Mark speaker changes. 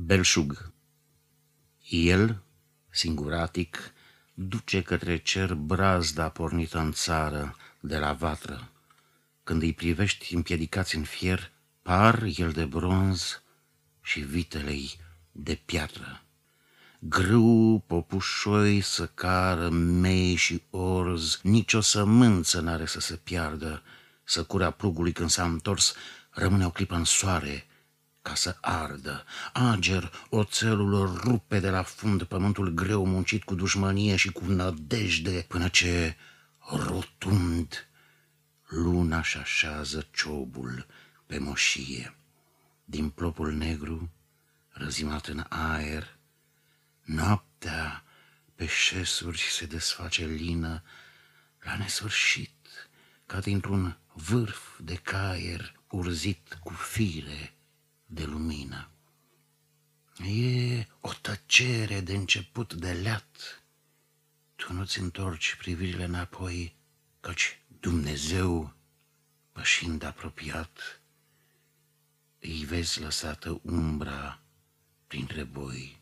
Speaker 1: Belșug El, singuratic, duce către cer brazda pornită în țară de la vatră. Când îi privești împiedicați în fier, par el de bronz și vitelei de piatră. Grâu, popușoi, săcară, mei și orz, nicio sămânță n-are să se piardă. Săcura plugului când s-a întors, rămâne o clipă în soare, ca să ardă. Ager, oțelul rupe de la fund pământul greu muncit cu dușmănie și cu nădejde, până ce, rotund, luna și așează ciobul pe moșie. Din plopul negru, răzimat în aer, noaptea pe șesuri se desface lină la nesfârșit, ca dintr-un vârf de caier urzit cu fire de lumină. E o tăcere de început de leat. Tu nu-ți întorci privirile înapoi, căci Dumnezeu, pășind apropiat, îi vezi lăsată umbra printre boi.